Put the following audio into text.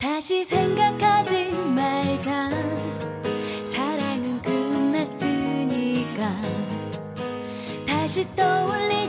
다시 생각하지 말자. 사랑은 끝났으니까 다시 떠올리